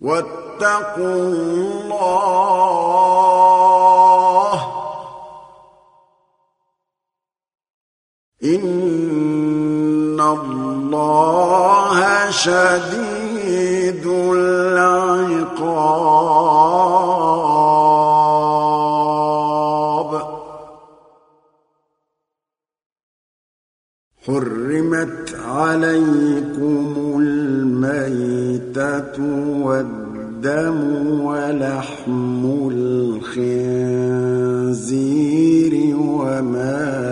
واتقوا الله. إن الله شديد العقاب. حرمت عليكم الميت والدم ولحم الخنزير وما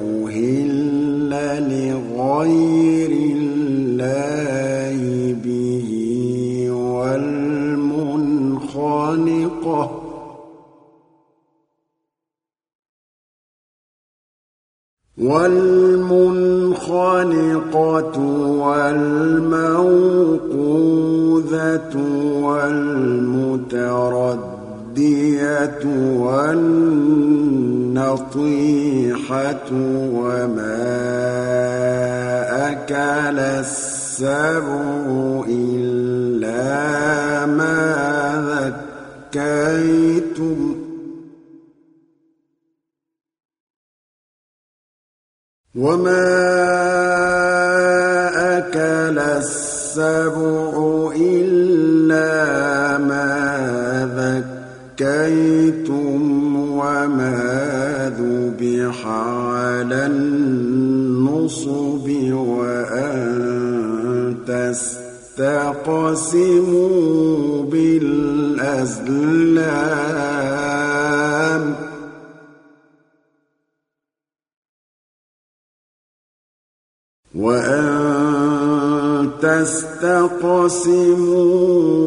أهل لغير الله به والمنخنقة والمنخنقة والموقوذة والمتردية والنطيحة وما أكل السبع إلا ما ذكيتم. وما السبع إلا ما ذكيتم وما ذبح على النصب وأن تستقسموا بالأزلام تستقسموا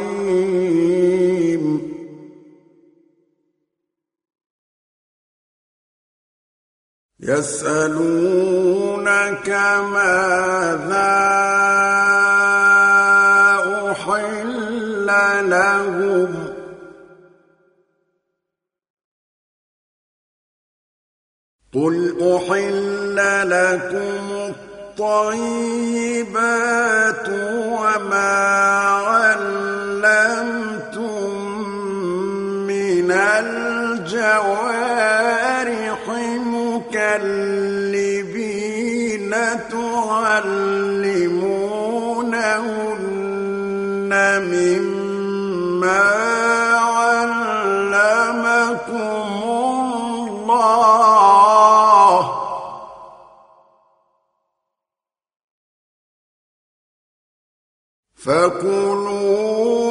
يسألونك ماذا أحل لهم قل أحل لكم الطيبات وما علمتم من الجوارح تعلمونهن مما علمكم الله فكلوا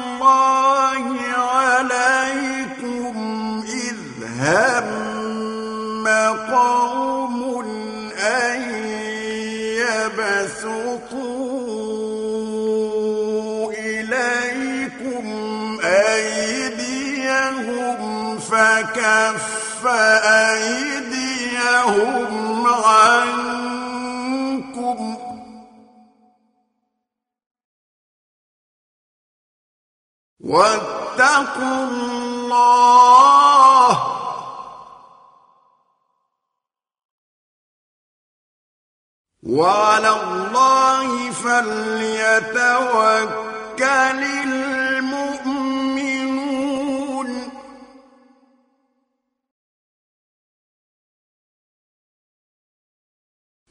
فأيديهم عنكم. واتقوا الله. وعلى الله فليتوكل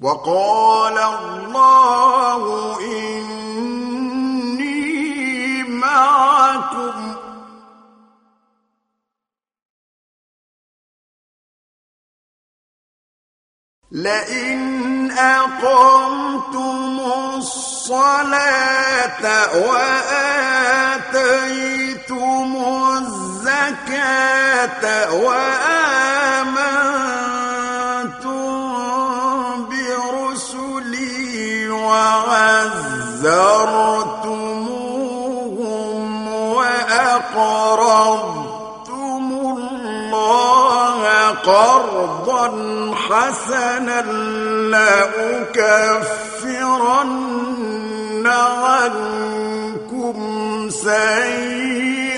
وقال الله إني معكم. لئن أقمتم الصلاة وآتيتم الزكاة وآمنتم وأقرضتم الله قرضا حسنا لأكفرن عنكم سيئاتكم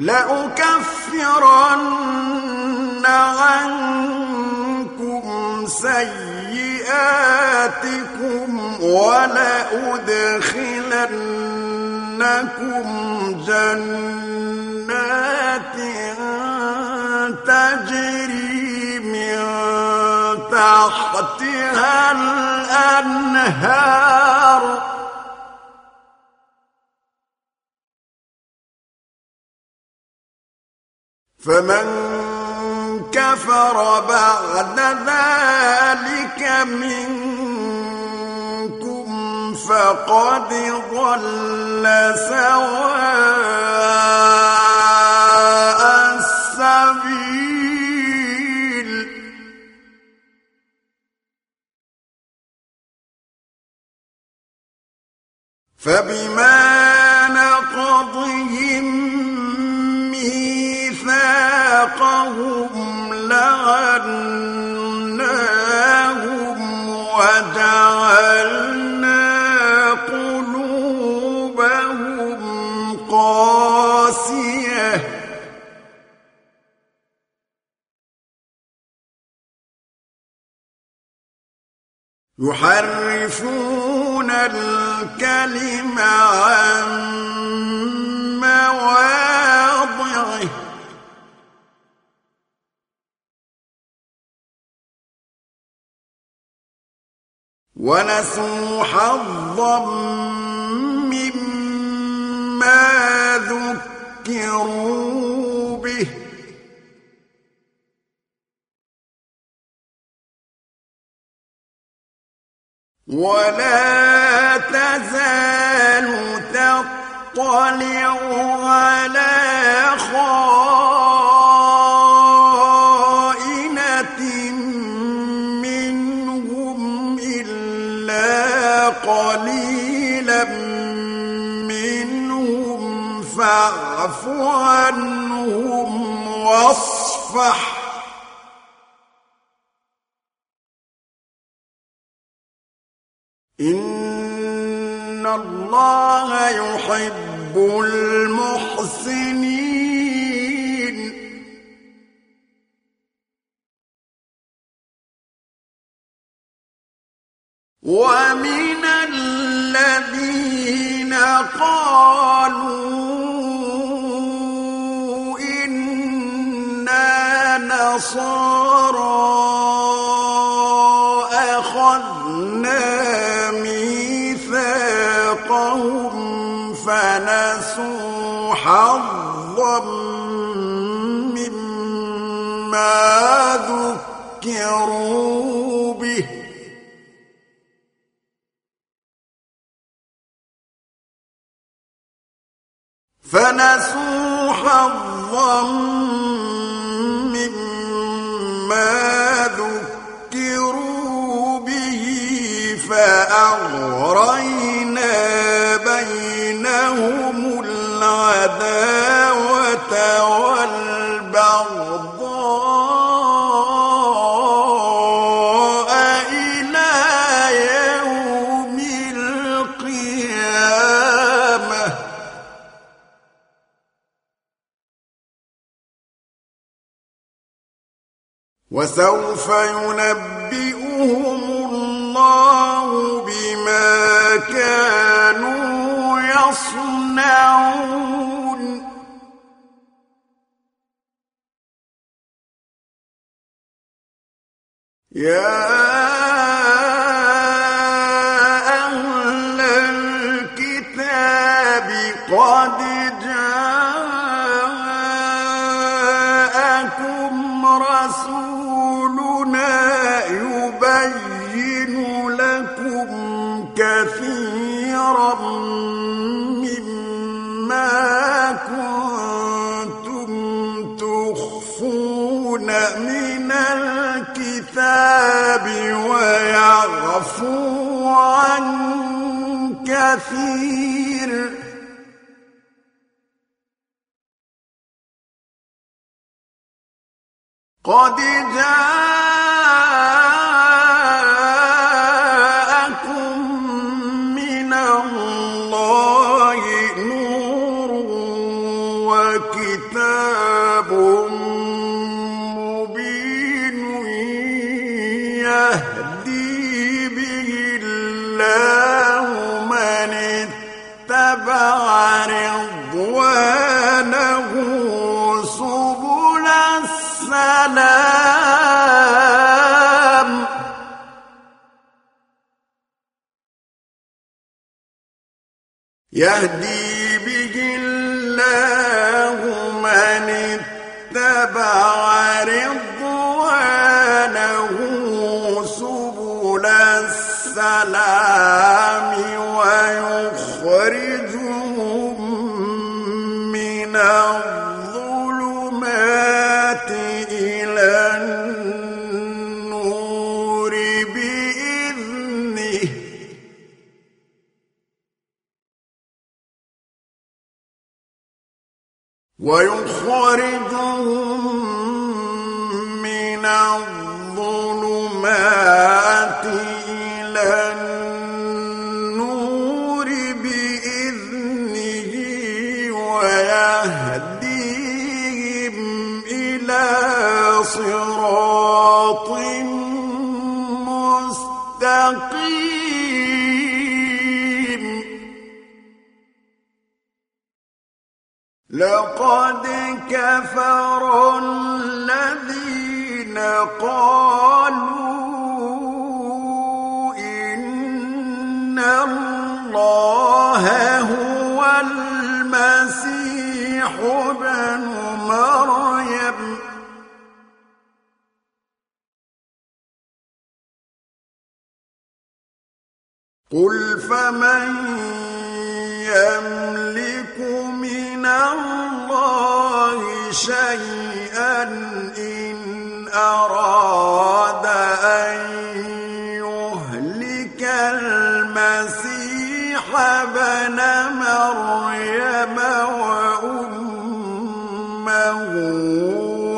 لأكفرن عنكم سيئاتكم ولأدخلن إنكم جنات تجري من تحتها الأنهار فمن كفر بعد ذلك منكم فقد ضل سواء السبيل. فبما نقضهم ميثاقهم لعناهم وجعلنا يحرفون الكلم عن مواضعه ونسوا حظا مما ذكروا به. ولا تزال تطلع على خائنة فاعف عنهم واصفح. إن الله يحب المحسنين. ومن الذين قالوا نصارى فنسوا حظا مما ذكروا به. فنسوا حظا مما ذكروا به فأغرينا بينهم العداوة وسوف ينبئهم الله بما كانوا يصنعون. يا ويعفو عن كثير. قد جاءكم يهدي به الله من اتبع رضوانه سبل السلام. ويخرجهم لقد كفر الذين قالوا مريم وأمه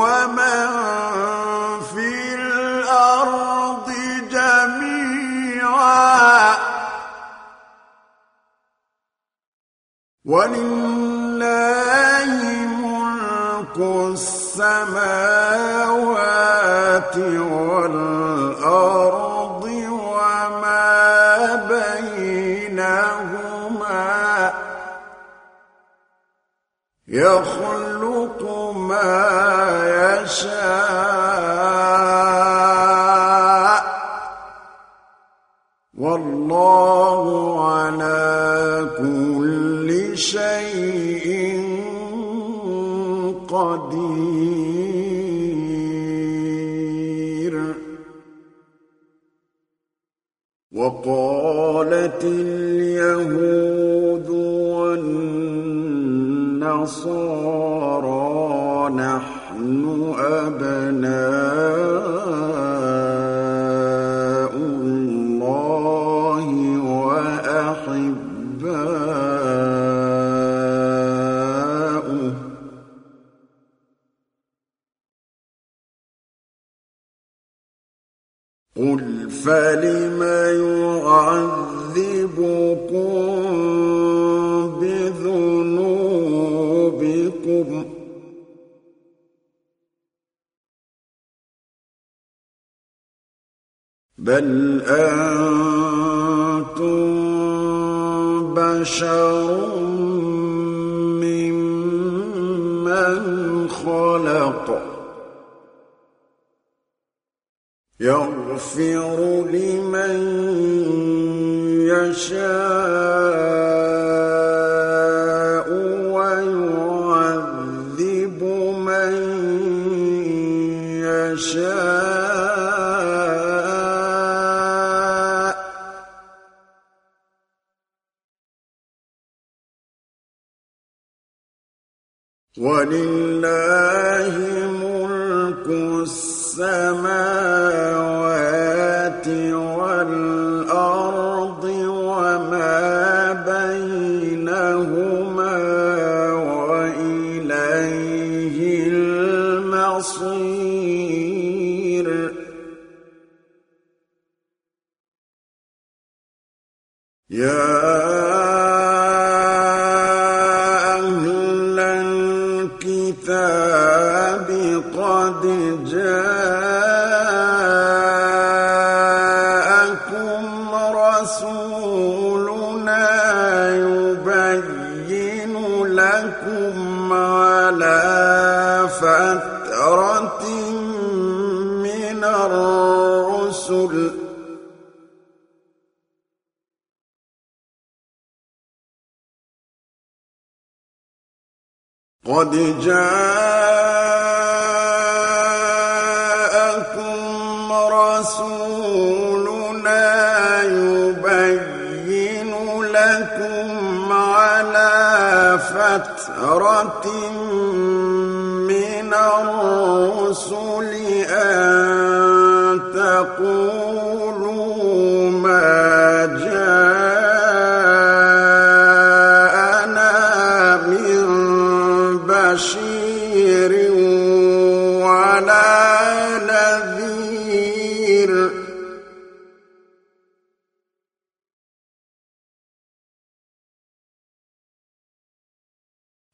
ومن في الأرض جميعا. ولله ملك السماوات والأرض. يخلق ما يشاء. والله على كل شيء قدير. وقالت والنصارى نحن أبناء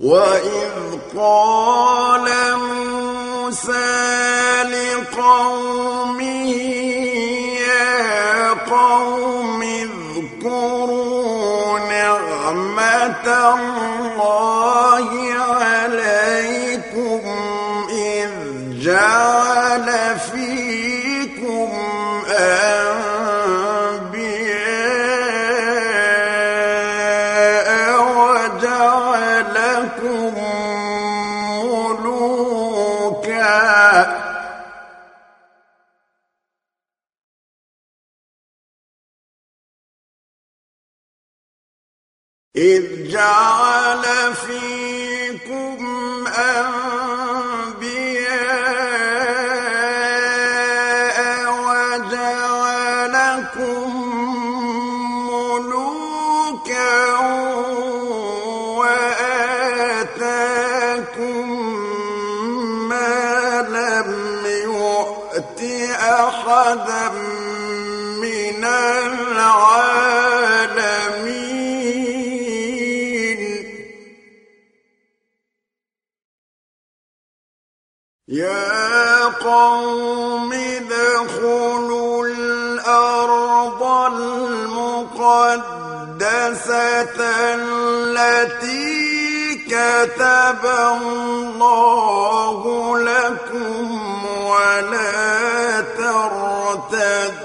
وَإِذْ قَالَ مُوسَى لِقَوْمِهِ يَا قَوْمِ اذْكُرُوا نِعْمَةَ الحسنة التي كتب الله لكم ولا ترتدوا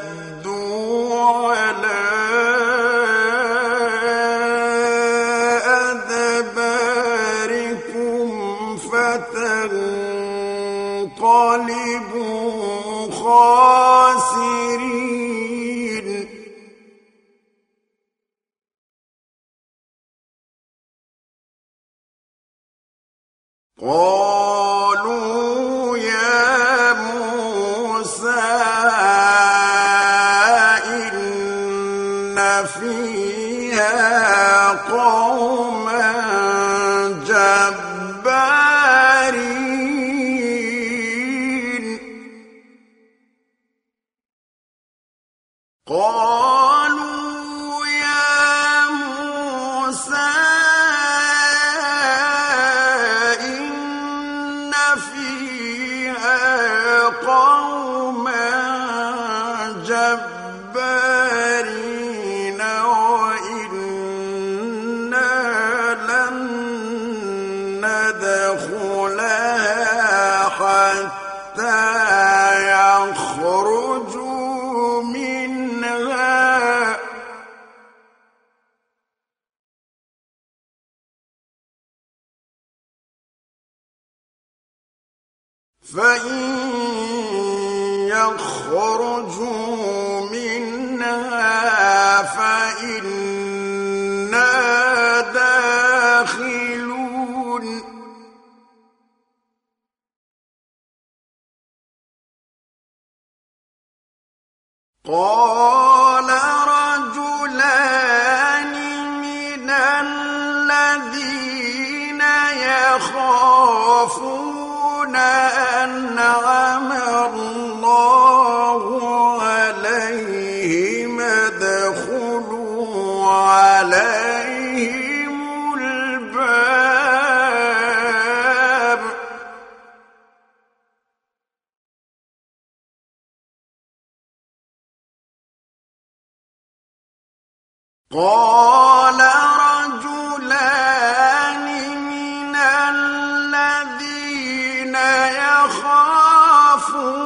يخافون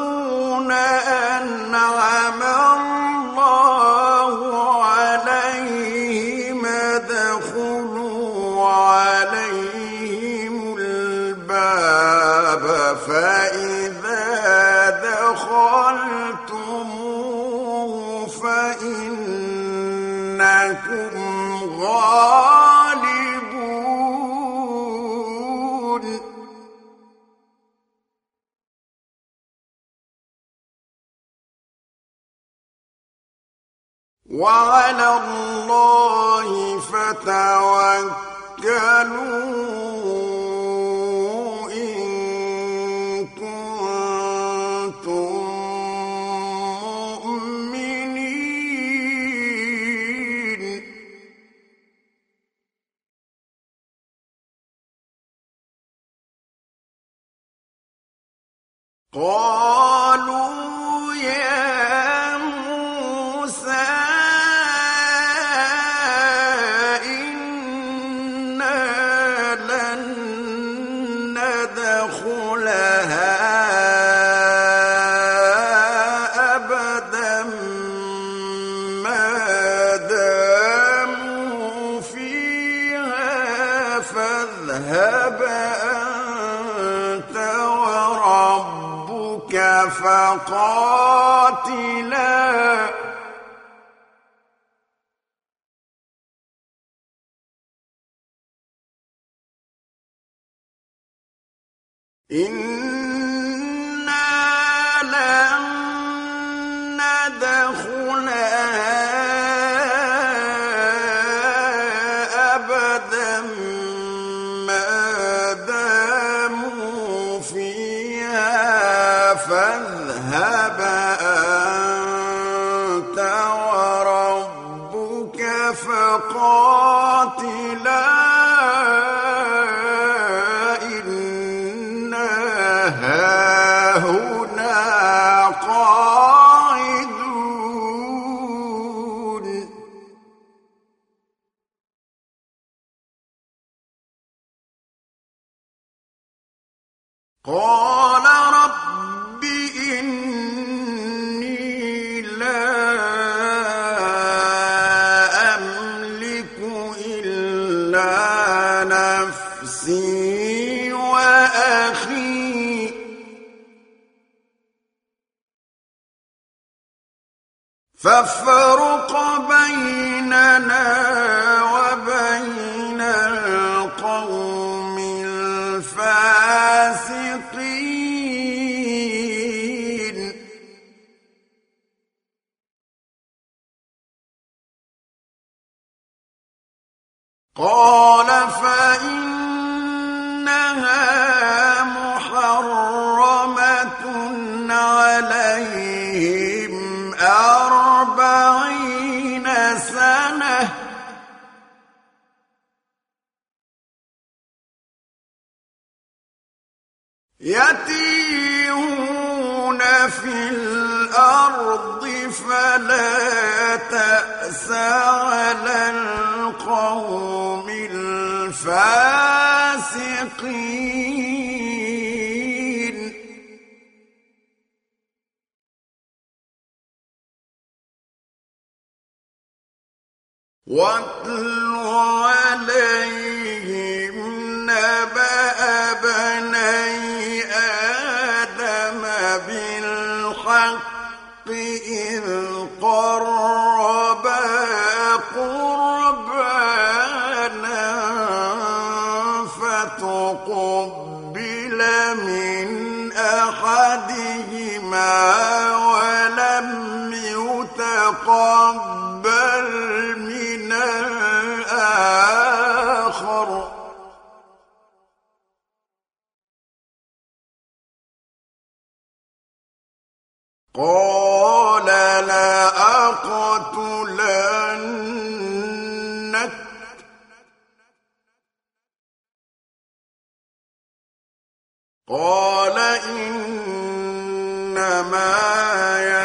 قال إنما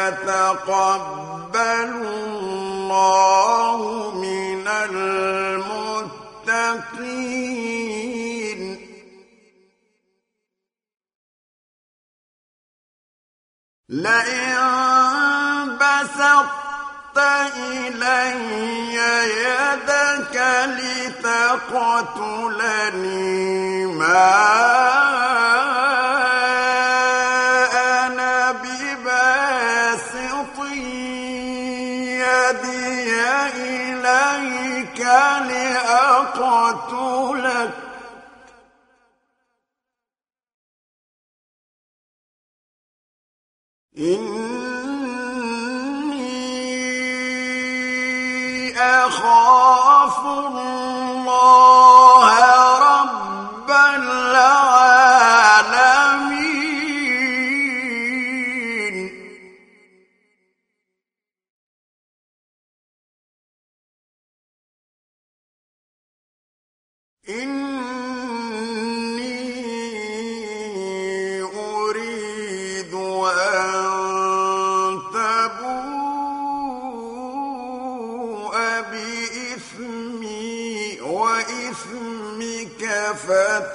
يتقبل الله من المتقين. لئن بسطت إلي يدك لتقتلني. ما أنا بباسط يدي إليك لأقتلك. إني أخاف الله رب العالمين. إني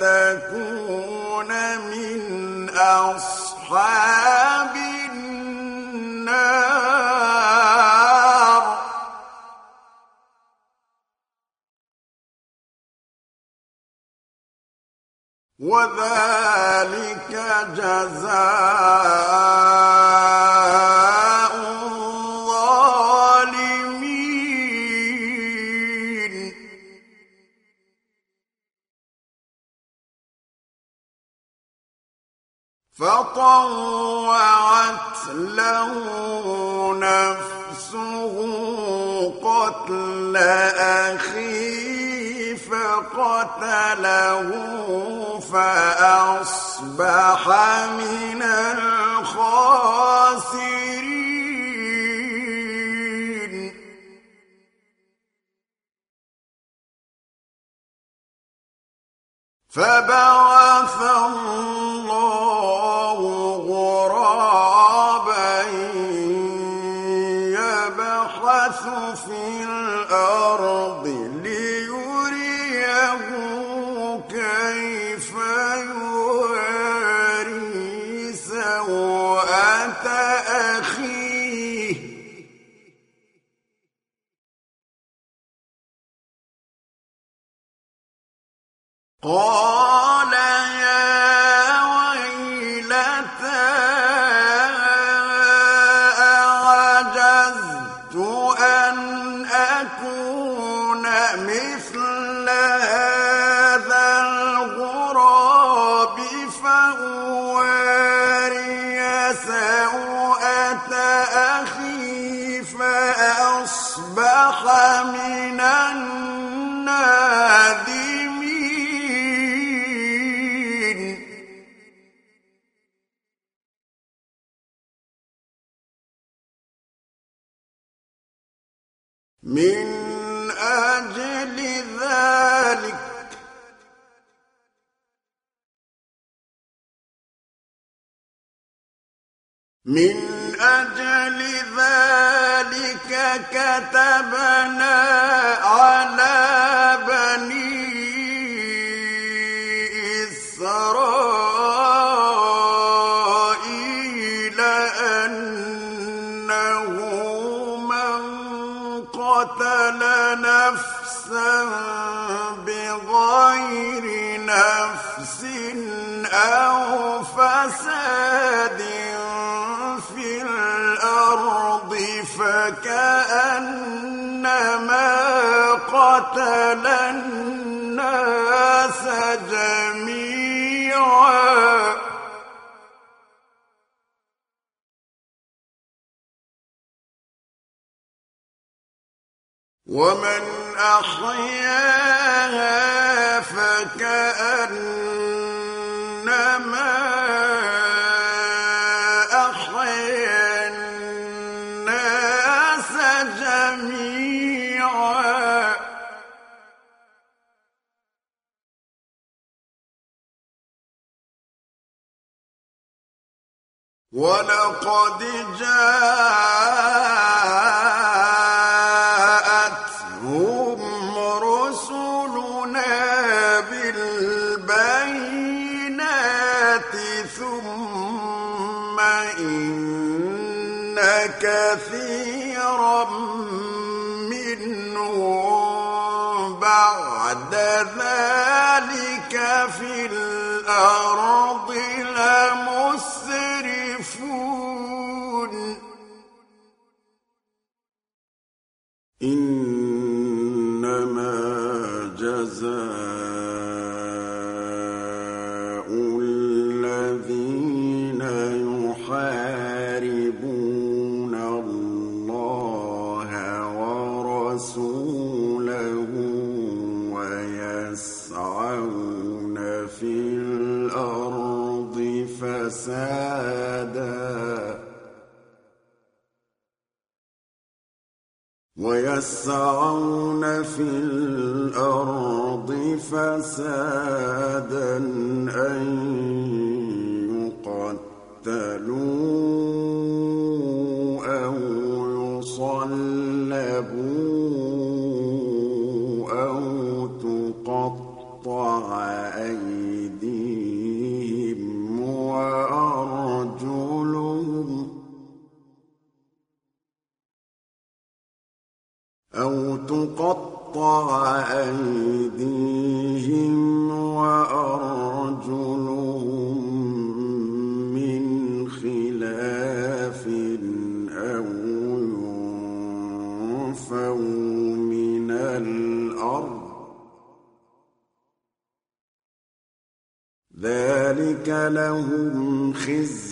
فتكون من أصحاب النار. وذلك جزاء أخيه فقتله فأصبح من الخاسرين. فبعث الله غرابا يبحث في قال ومن أحياها فكأنما أحيا الناس جميعا. ولقد جاء في الأرض يسعون في الأرض فسادا أن لهم خزي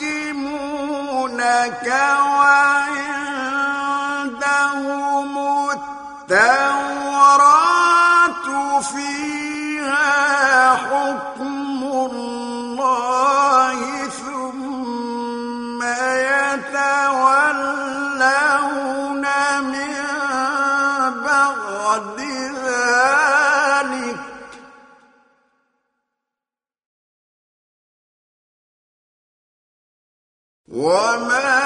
يحكمونك وعندهم التوراة فيها حكم وما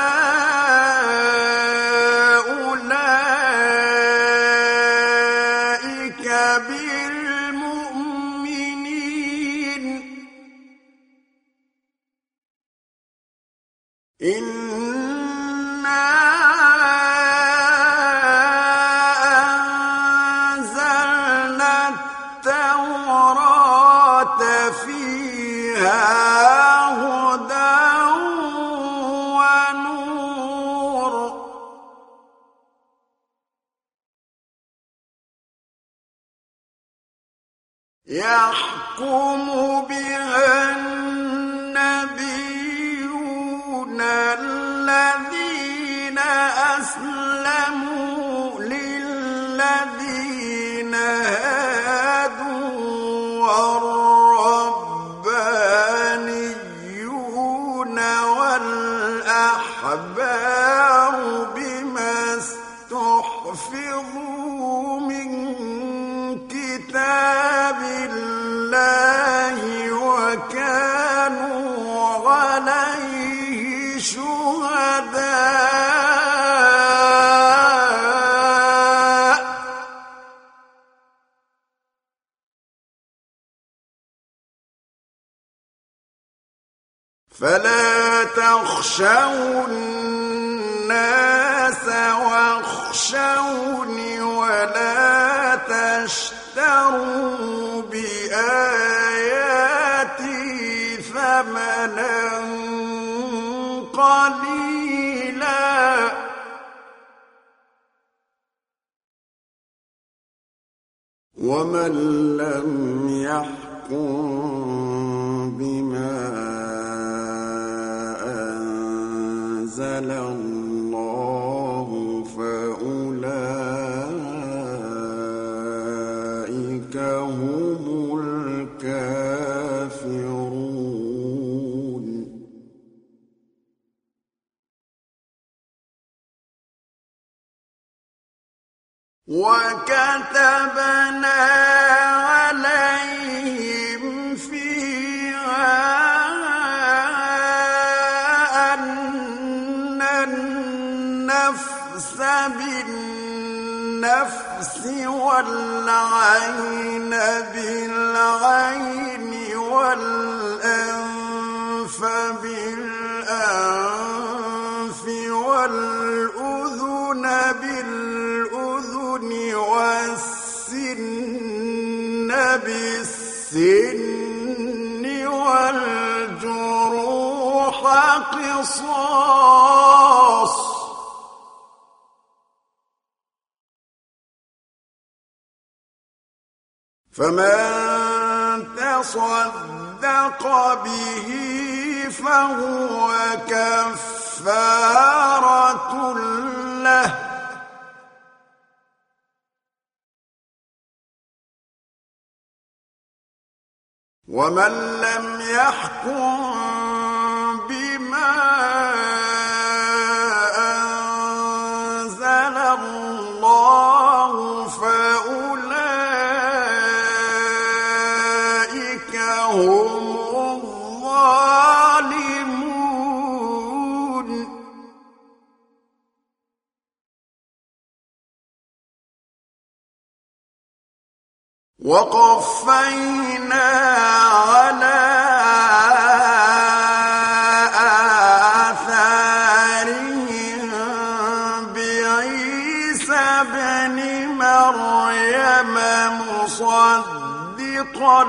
مصدقا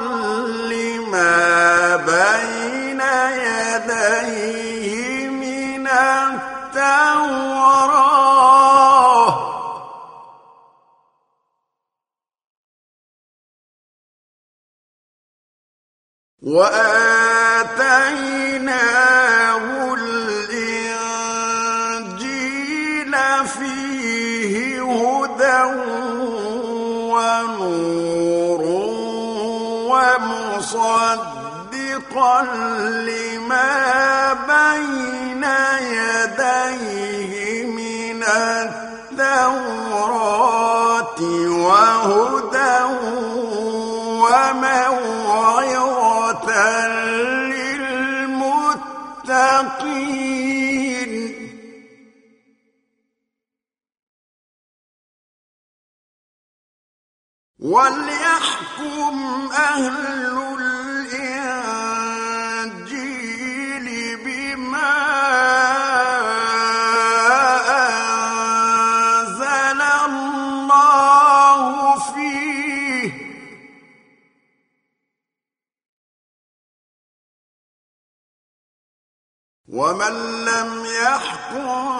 لما بين يديه من التوراه. وآتيناه لما بين يديه من التوراة وهدى وموعظة للمتقين وليحكم أهل ومن لم يحكم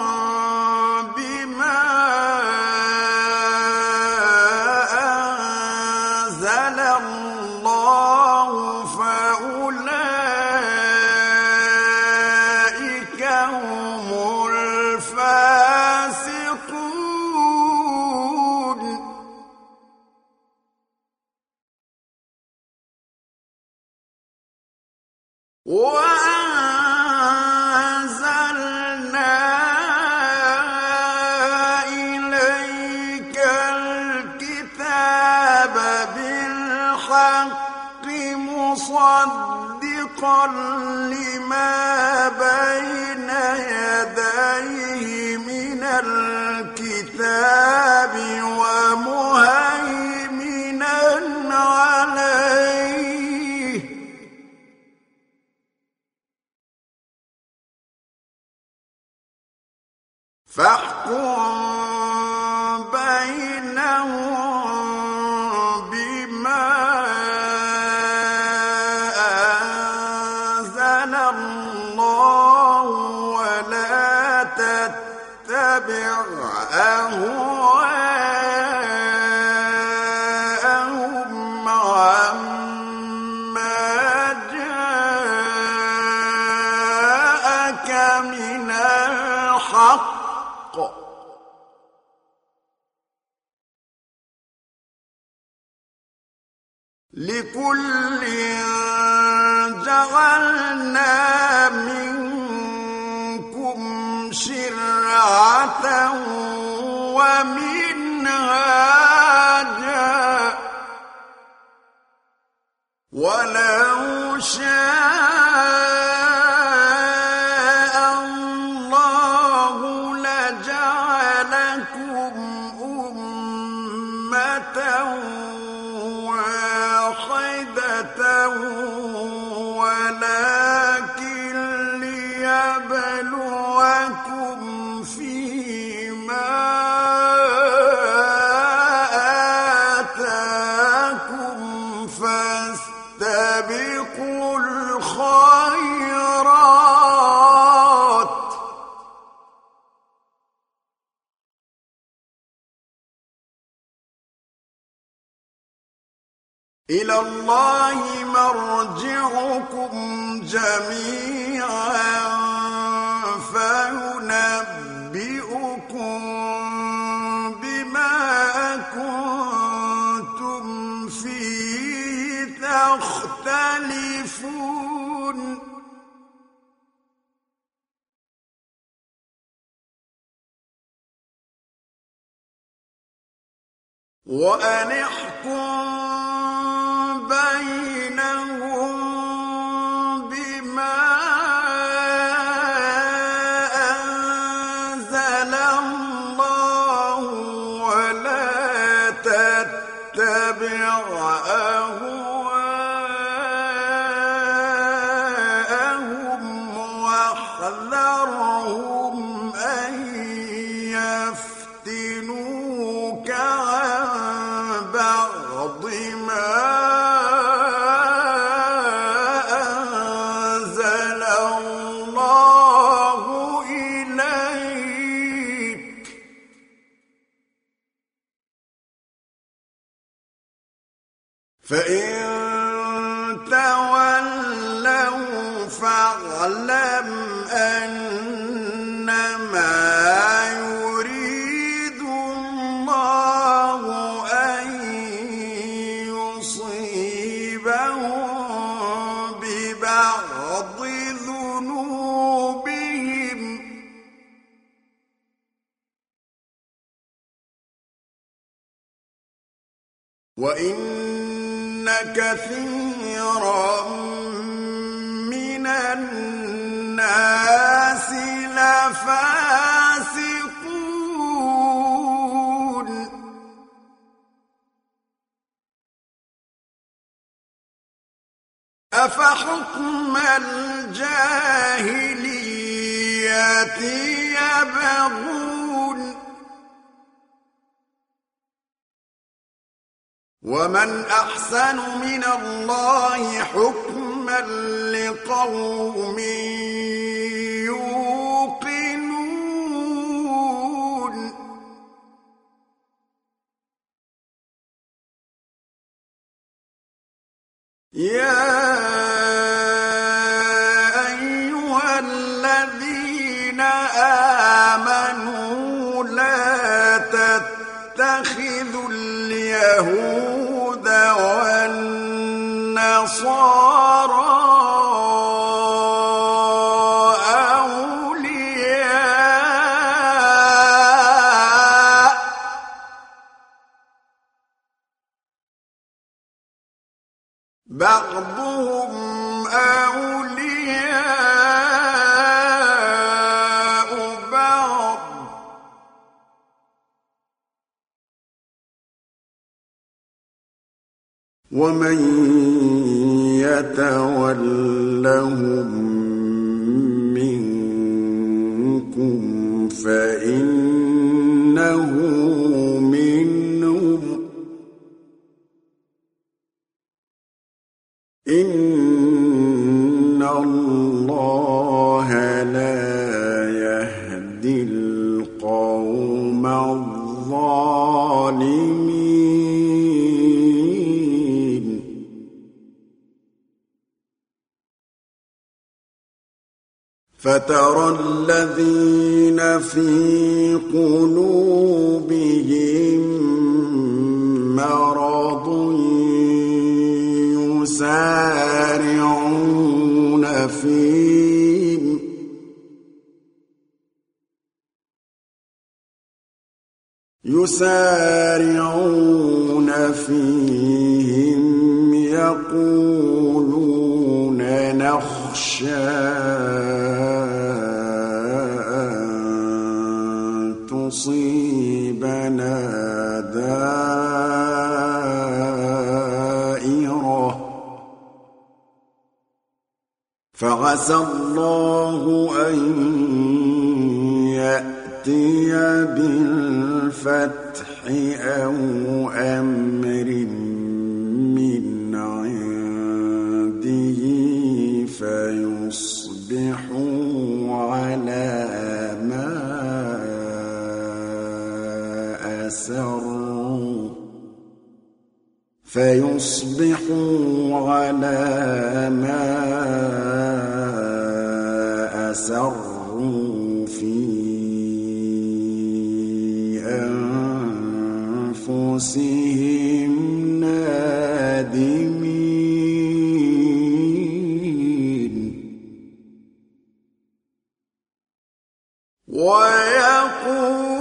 تبعه ويقول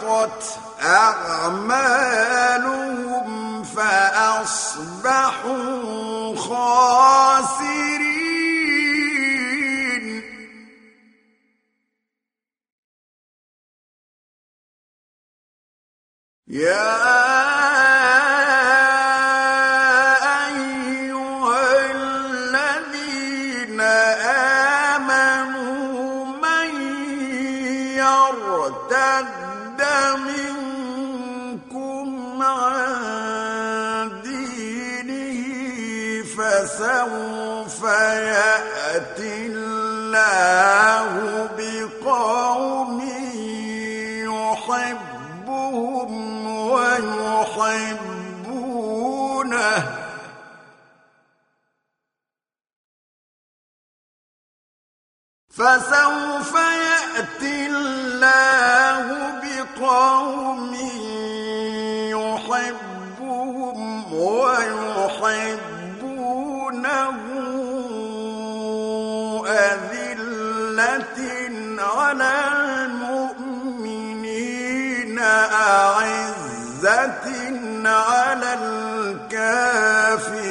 حبطت أعمالهم فأصبحوا خاسرين. على الكافرين.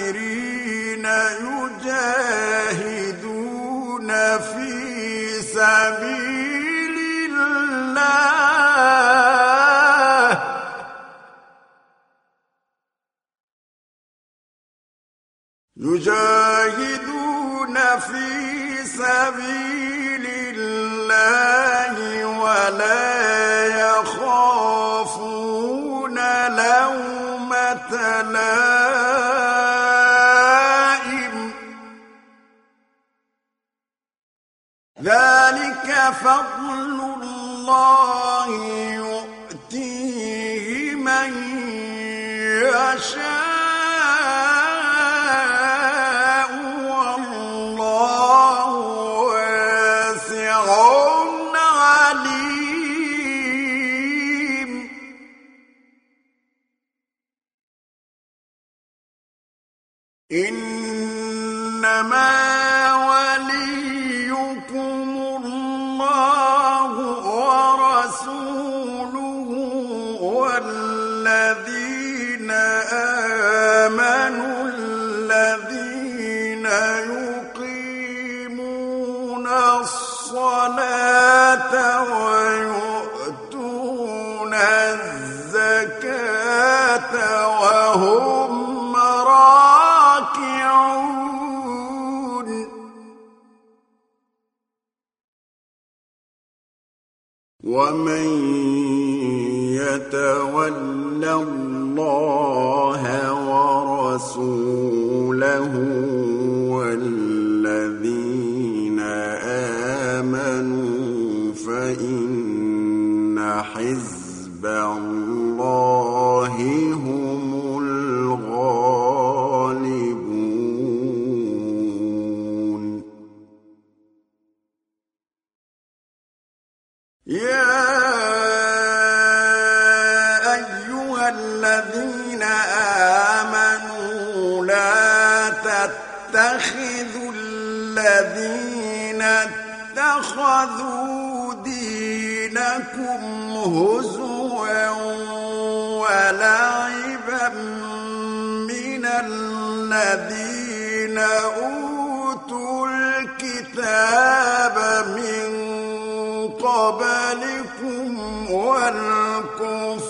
فضل الله يؤتيه من يشاء. ومن يتول الله ورسوله اتخذوا دينكم هزوا ولعبا من الذين أوتوا الكتاب من قبلكم والكفار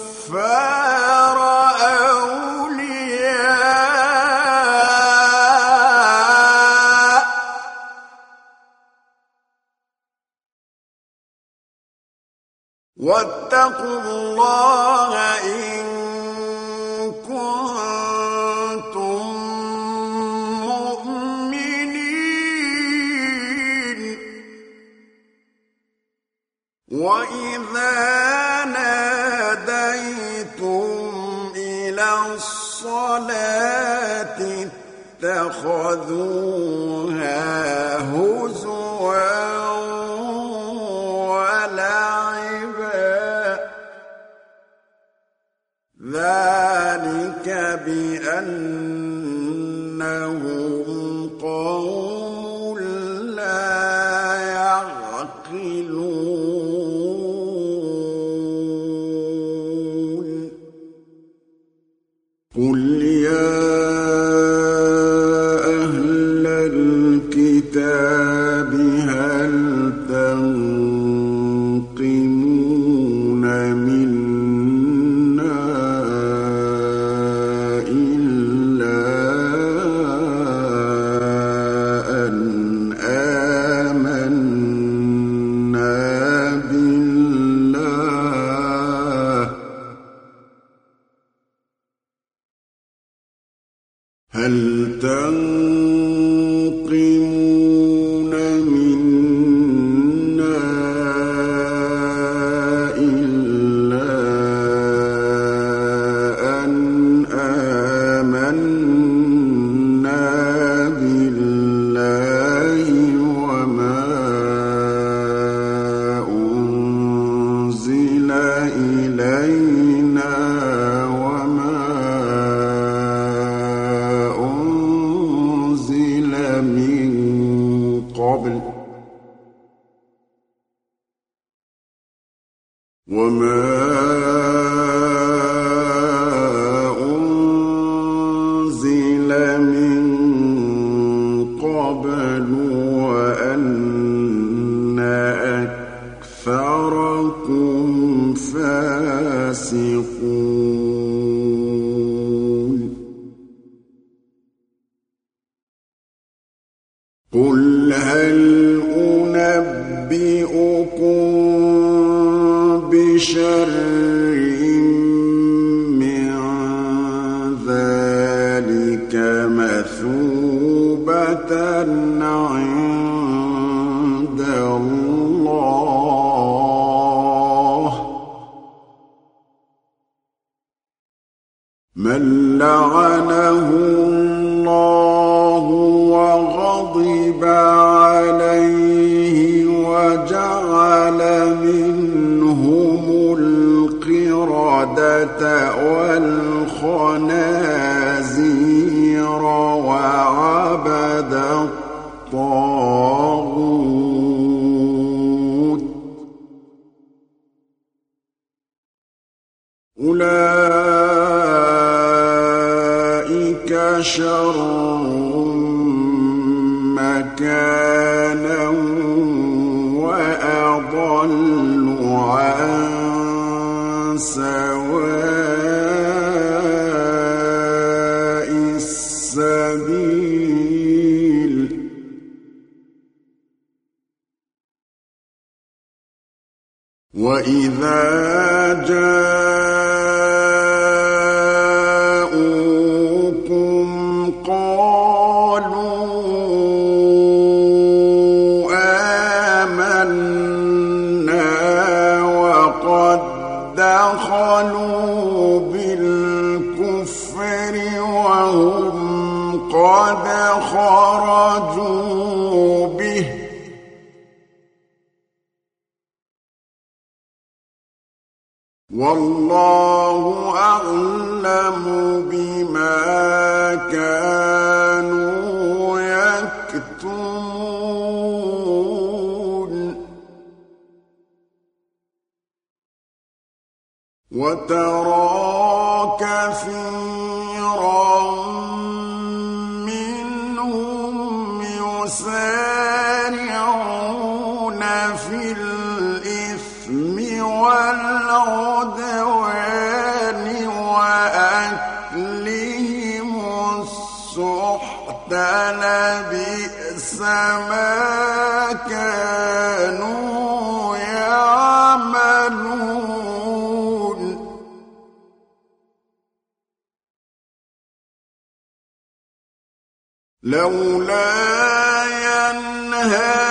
وترى كثيرا منهم يسارعون في الإثم والعدوان وأكلهم السحت لبئس ما لولا ينهى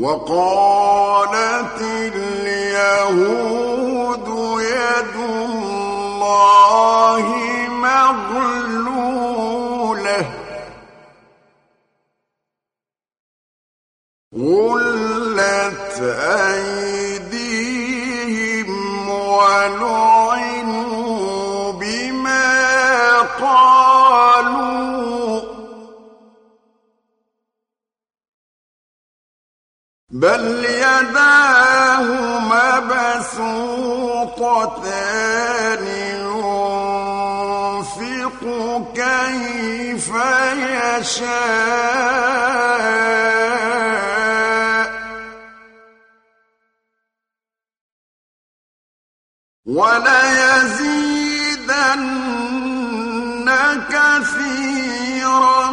وقالت اليهود يد الله مغلولة. غلت بل يداه مبسوطتان ينفق كيف يشاء. وليزيدن كثيرا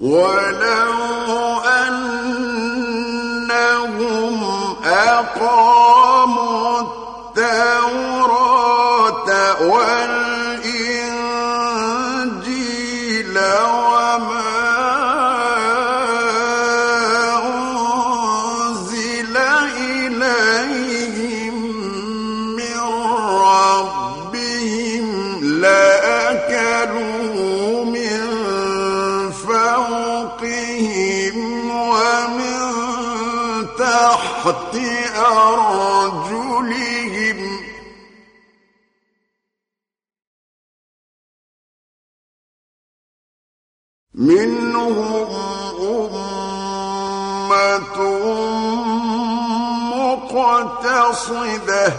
ولو مقتصدة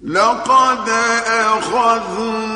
لقد أخذنا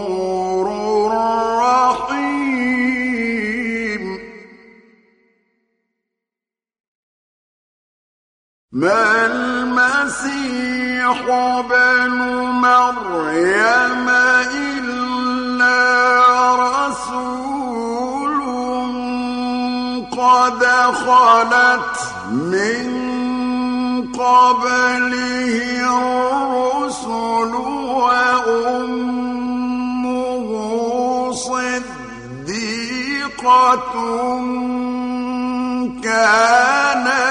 بن مريم إلا رسول قد خلت من قبله الرسل وأمه صديقة كانا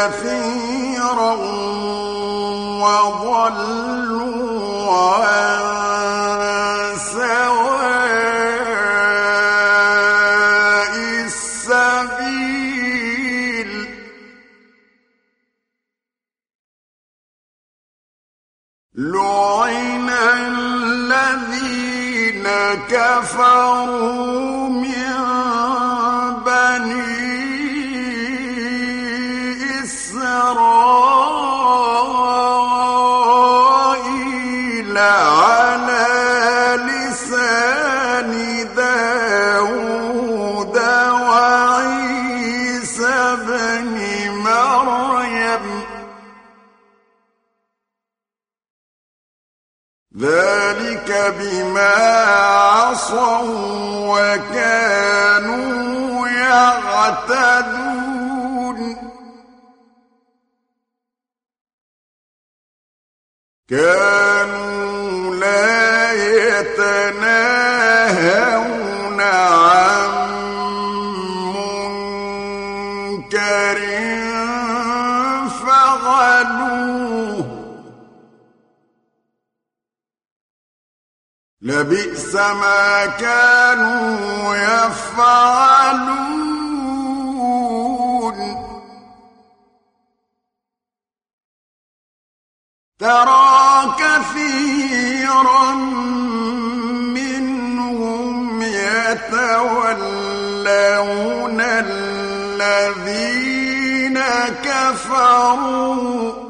كثيرا وضلوا عن عصوا وكانوا يعتدون. كانوا لا يتناهون عن منكر فعلوه لبئس ما كانوا يفعلون. ترى كثيرا منهم يتولون الذين كفروا.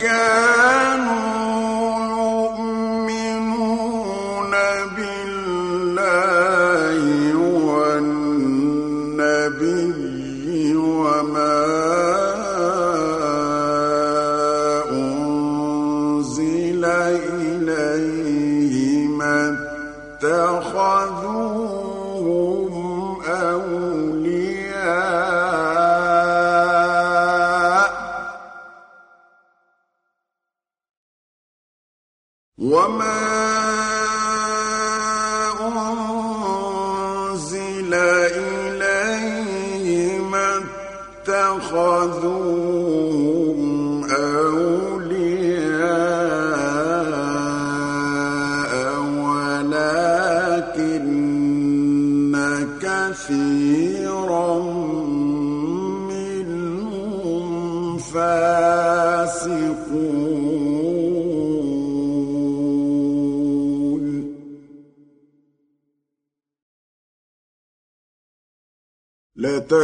كانوا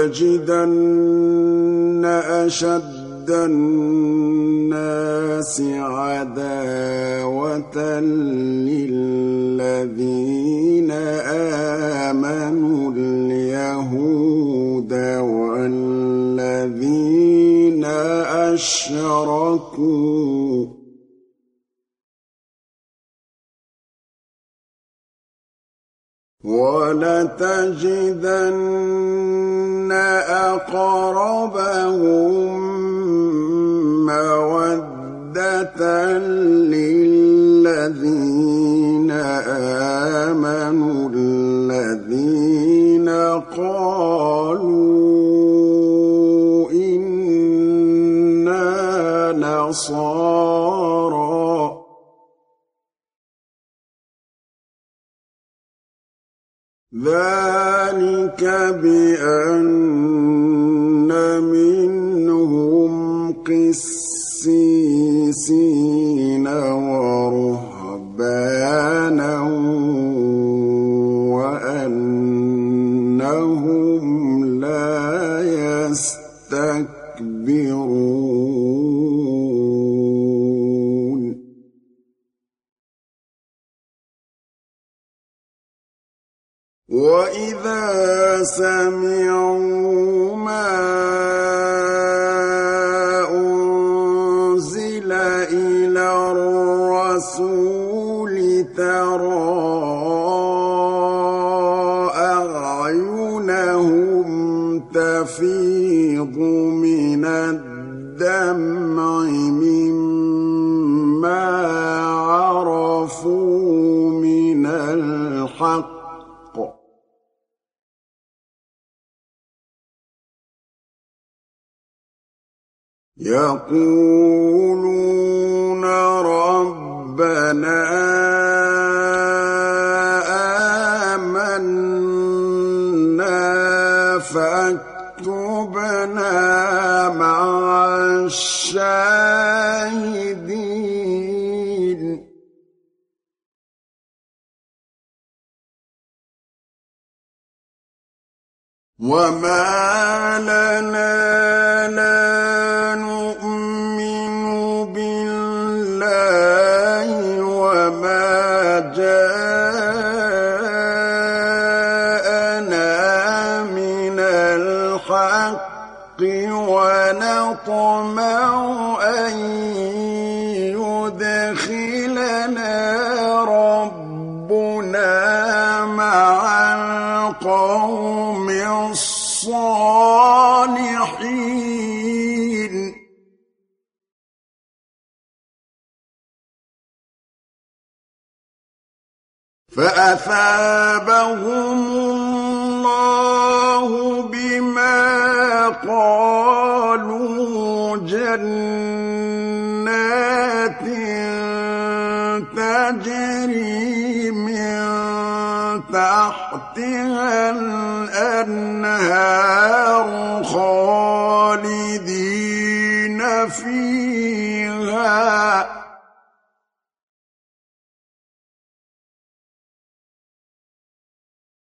لتجدن أشد الناس عداوة للذين آمنوا اليهود والذين أشركوا أقربهم مودة للذين آمنوا الذين قالوا إنا نصارى. وما لنا لا نؤمن بالله وما جاءنا من الحق ونطمع فأثابهم الله بما قالوا جنات تجري من تحتها الأنهار خالدين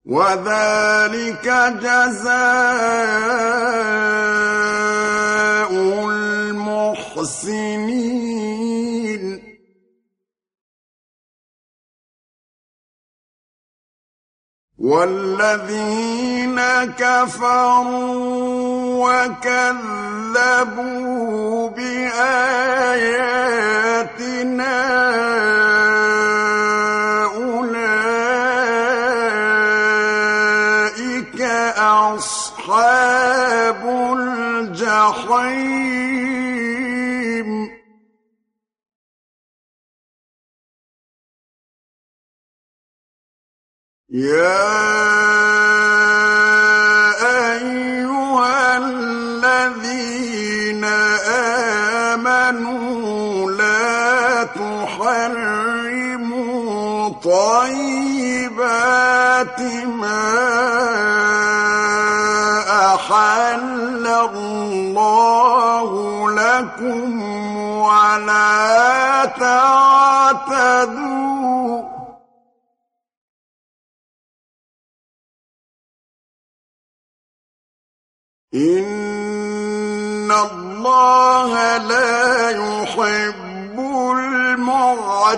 وذلك جزاء المحسنين. والذين كفروا وكذبوا بآياتنا الجحيم يا أيها الذين آمنوا لا تحرموا طيبات ما أحل الله لكم ولا تعتدوا. إن الله لا يحب المعتدين.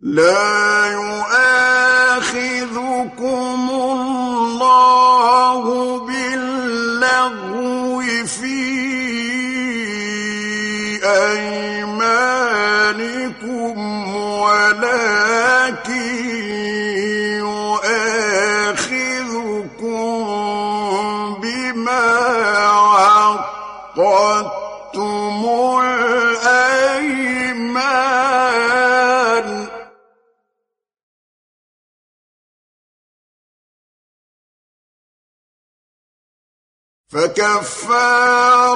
لا يؤاخذكم الله باللغو في أيمانكم ولكن فكفارته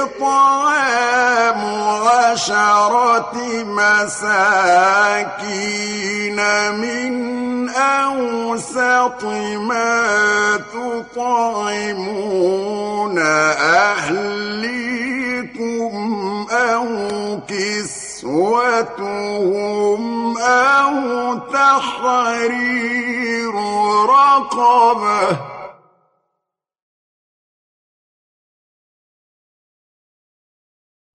إطعام عشرة مساكين من أوسط ما تطعمون أهليكم أو كسوتهم أو تحرير رقبة.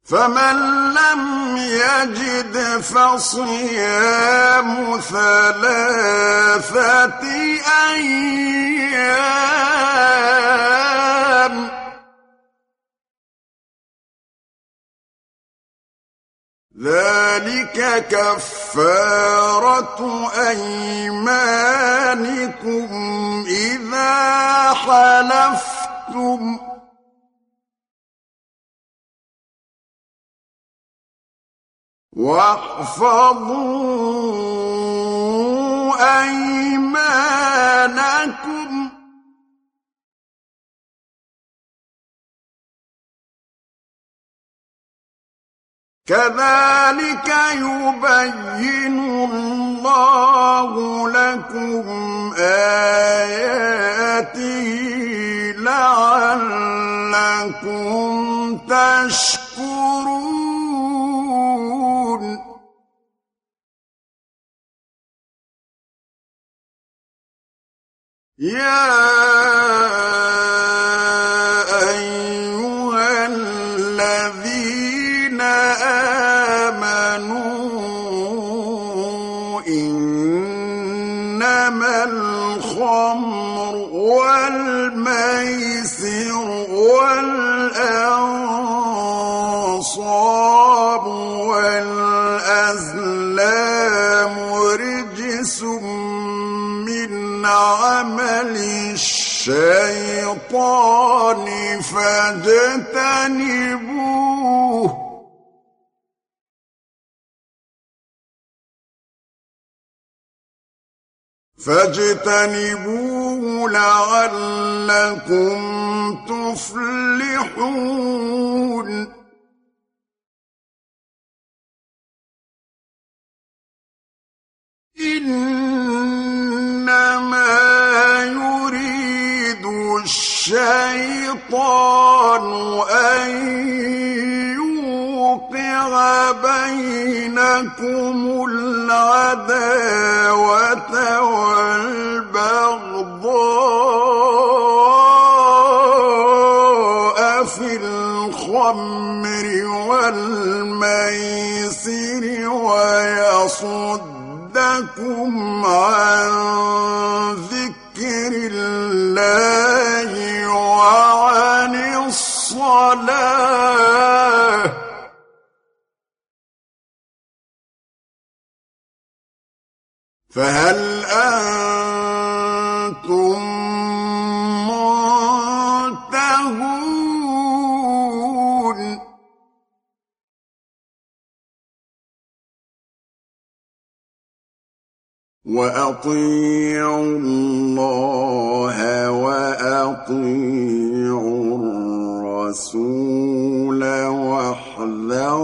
فمن لم يجد فصيام ثلاثة أيام ذلك كف كفارة أيمانكم إذا حلفتم. واحفظوا أيمانكم كذلك يبين الله لكم آياته لعلكم تشكرون. يا والميسر والأنصاب والأزلام رجس من عمل الشيطان فاجتنبوه فاجتنبوه لعلكم تفلحون. إنما يريد الشيطان أن وقع بينكم العداوة والبغضاء في الخمر والميسر ويصدكم عن ذكر الله وعن الصلاة. فهل أنتم منتهون؟ وأطيعوا الله وأطيعوا الرسول واحذروا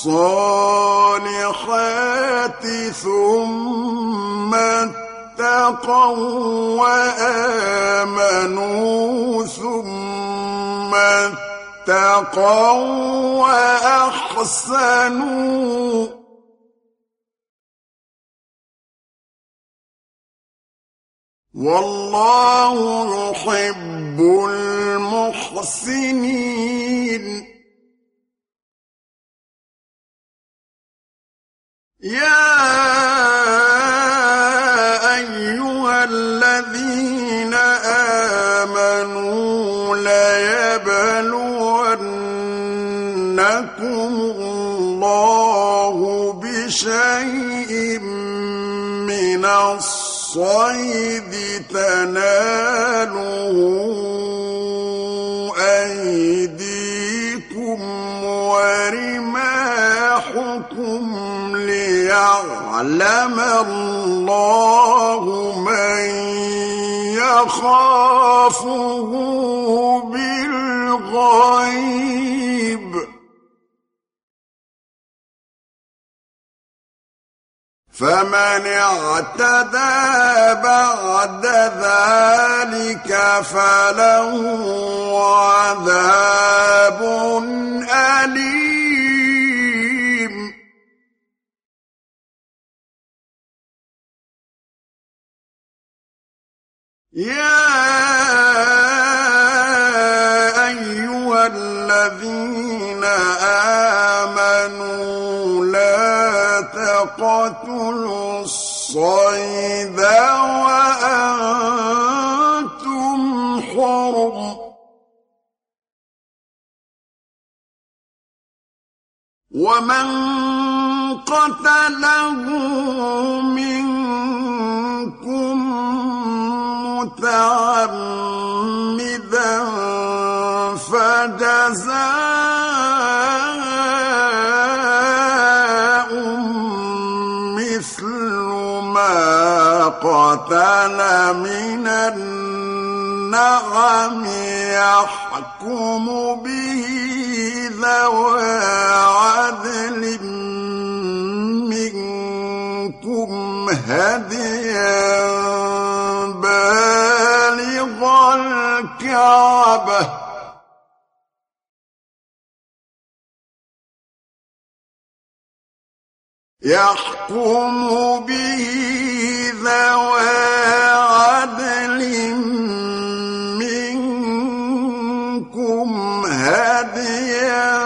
الصالحات ثم اتقوا وآمنوا ثم اتقوا وأحسنوا. والله يحب المحسنين. يا أيها الذين آمنوا ليبلونكم الله بشيء من الصيد تناله ليعلم الله من يخافه بالغيب. فمن اعتدى بعد ذلك فله عذاب أليم. يا أيها الذين آمنوا لا تقتلوا الصيد وأنتم ومن قتله منكم متعمدا فجزاء مثل ما قتل من النعم يحكم به ذوى عدل منكم هديا بالغ الكعبة. يحكم به ذوى عدل منكم هديا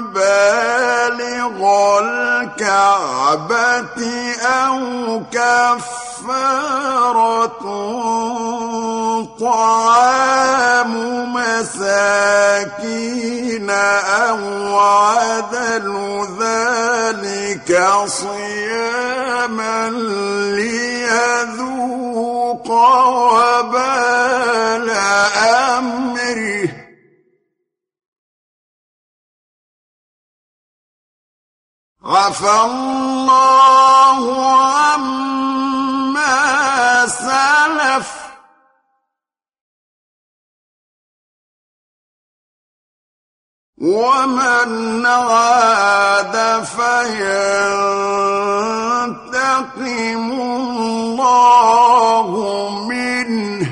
بالغ الكعبة أو كفارة طعام مساكين أو عدل ذلك صياما ليذوق وبال أمره عفى الله عما سلف. ومن عاد فينتقم الله منه.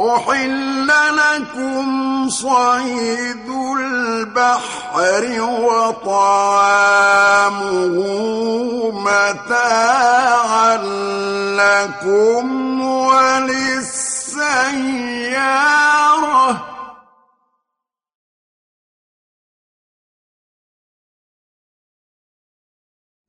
أحل لكم صيد البحر وطعامه متاعا لكم وللسيارة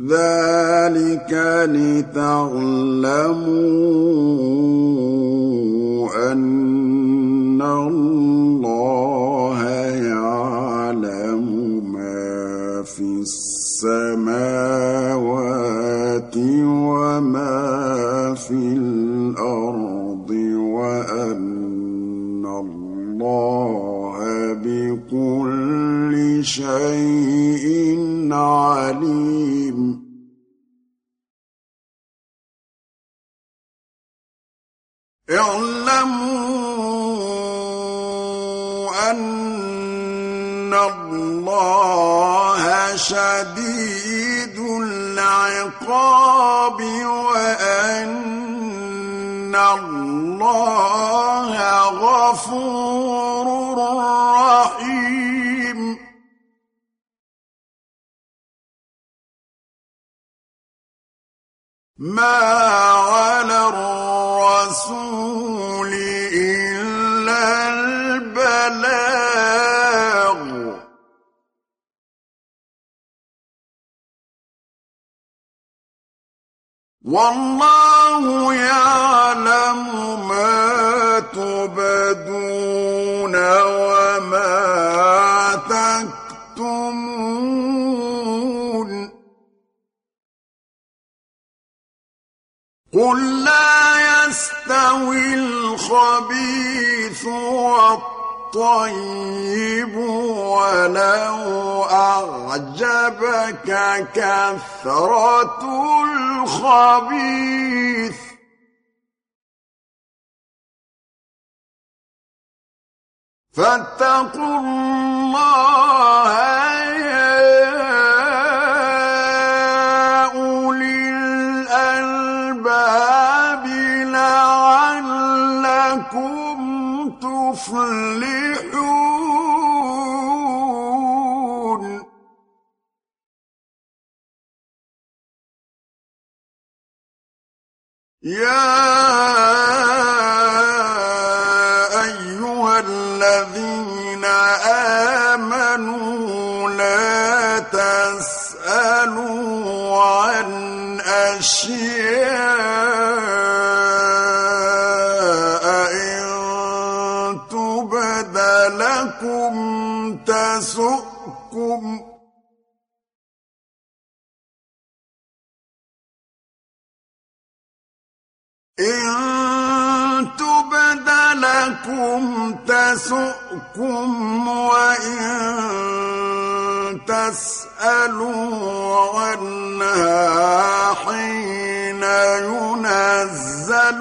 ذلك لتعلموا أن الله يعلم ما في السماوات وما في الأرض وأن الله شيء عليم. اعلموا أن الله شديد العقاب وأن الله غفور رحيم. ما على الرسول إلا البلاغ والله يعلم ما تبدون وما تكتمون قل لا يستوي الخبيث والطيب ولو أعجبك كثرة الخبيث. فاتقوا الله يا يا إن تبد لكم تسؤكم وإن تسألوا عنها حين ينزل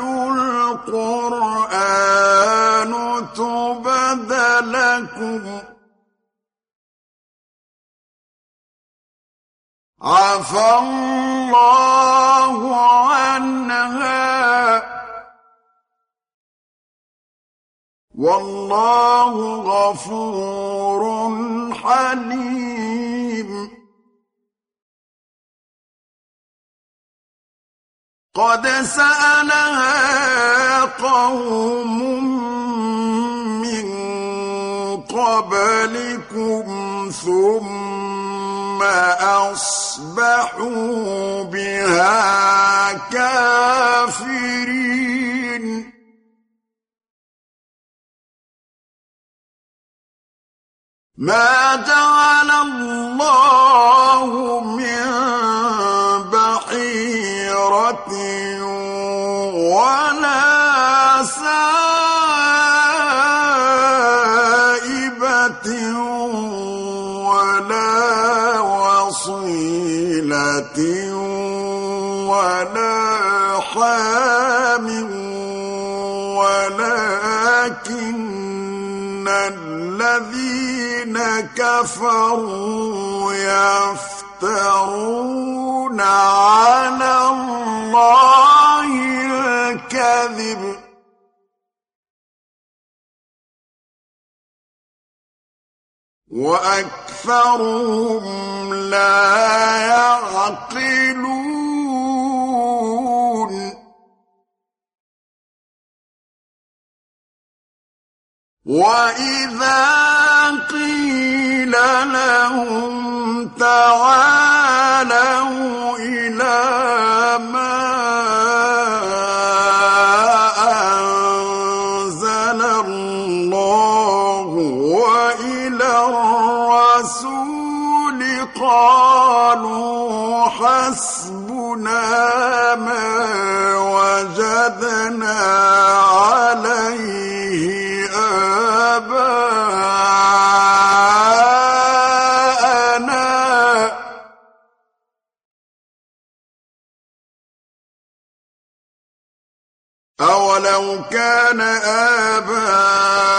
القرآن تبد لكم عفى الله عنها. والله غفور حليم. قد سألها قوم من قبلكم ثم أصبحوا بها كافرين. ما جعل الله من ولا حام ولكن الذين كفروا يفترون على الله الكذب. وأكثرهم لا يعقلون. وإذا قيل لهم تعالوا إلى ما الرَّسُولِ قَالُوا حَسْبُنَا مَا وَجَدْنَا عَلَيْهِ ابا أَوَلَوْ كَانَ آباؤنا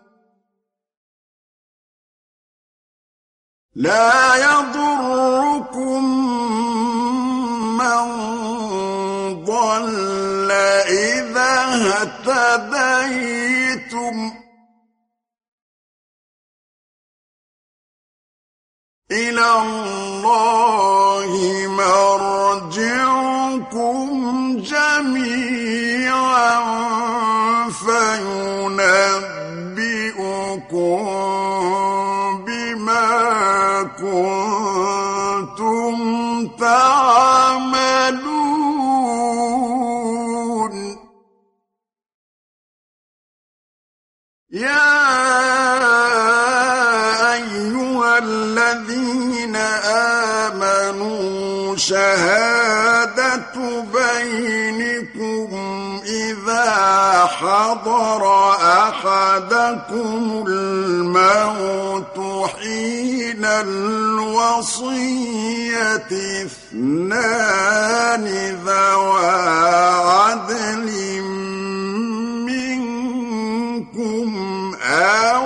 لا يضركم من ضل إذا اهتديتم. إلى الله مرجعكم جميعا فينبئكم كنتم تعملون. يا أيها الذين آمنوا شهادة بينكم حضر أحدكم الموت حين الوصية اثنان ذوى عدل منكم أو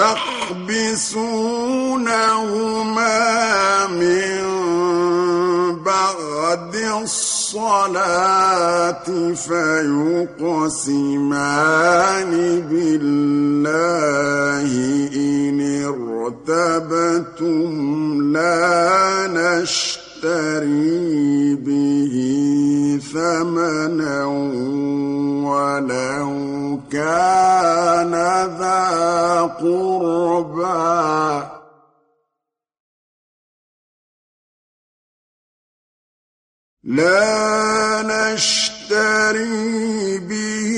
تحبسونهما من بعد الصلاة فيقسمان بالله إن ارتبتم لا نشتري به ثمنا ذا قربى لا نشتري به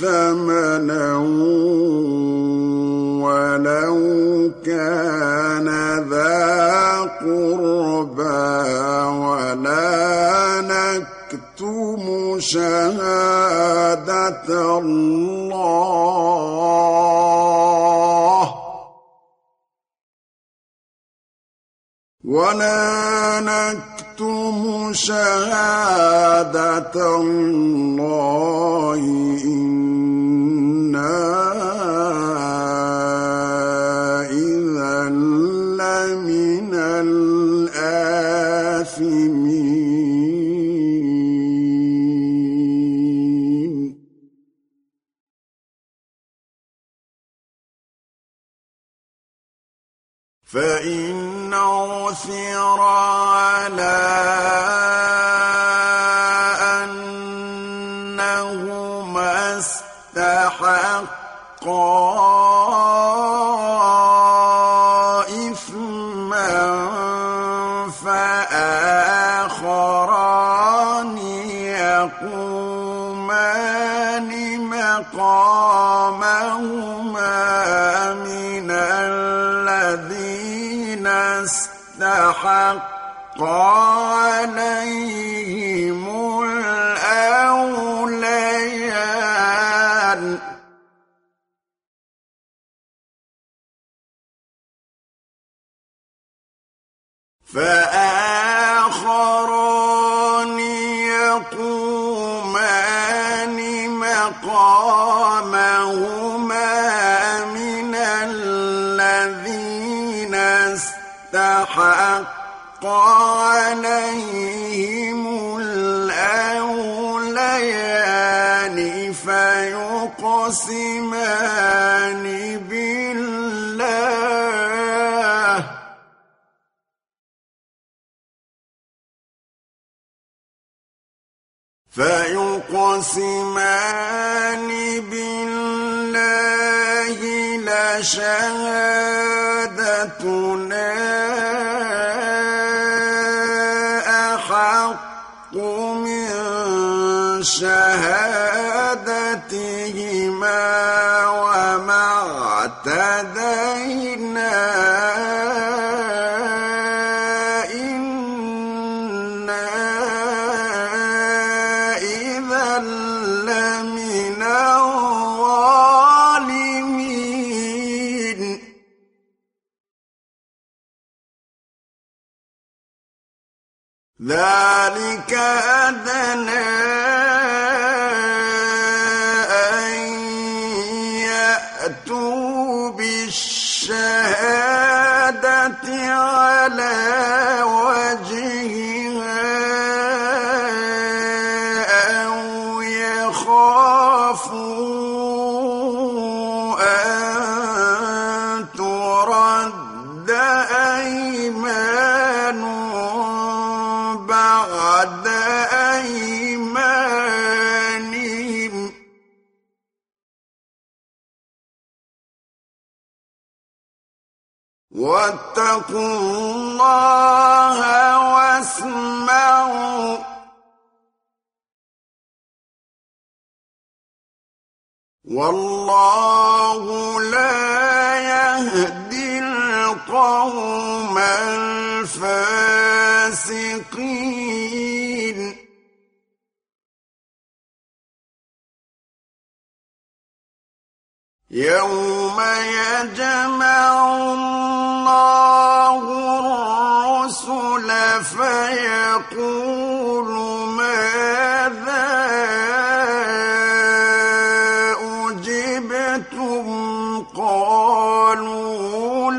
ثمنا ولو كان ذا قربى ولا نكتم شهادة الله. ولا نكتم شهادة الله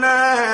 قالوا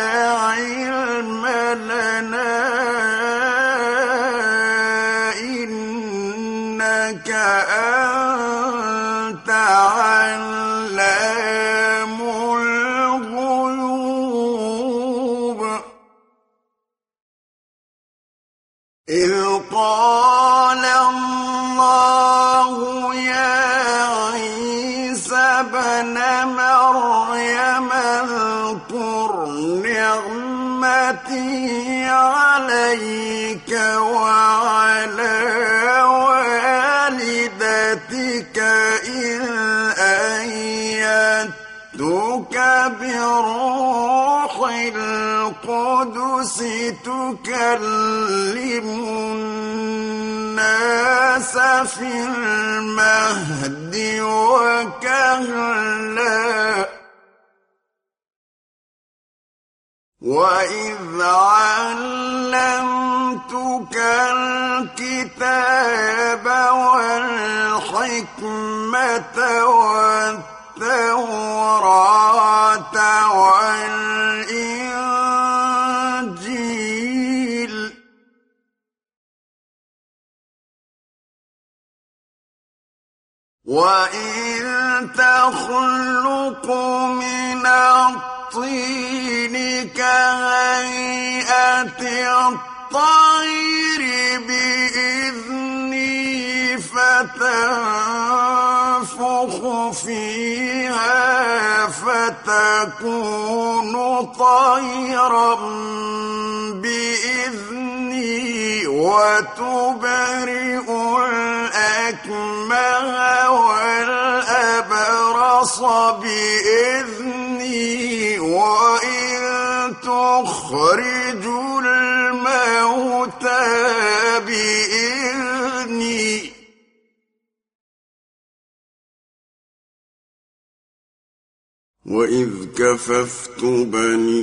وإذ كففت بني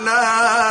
ولا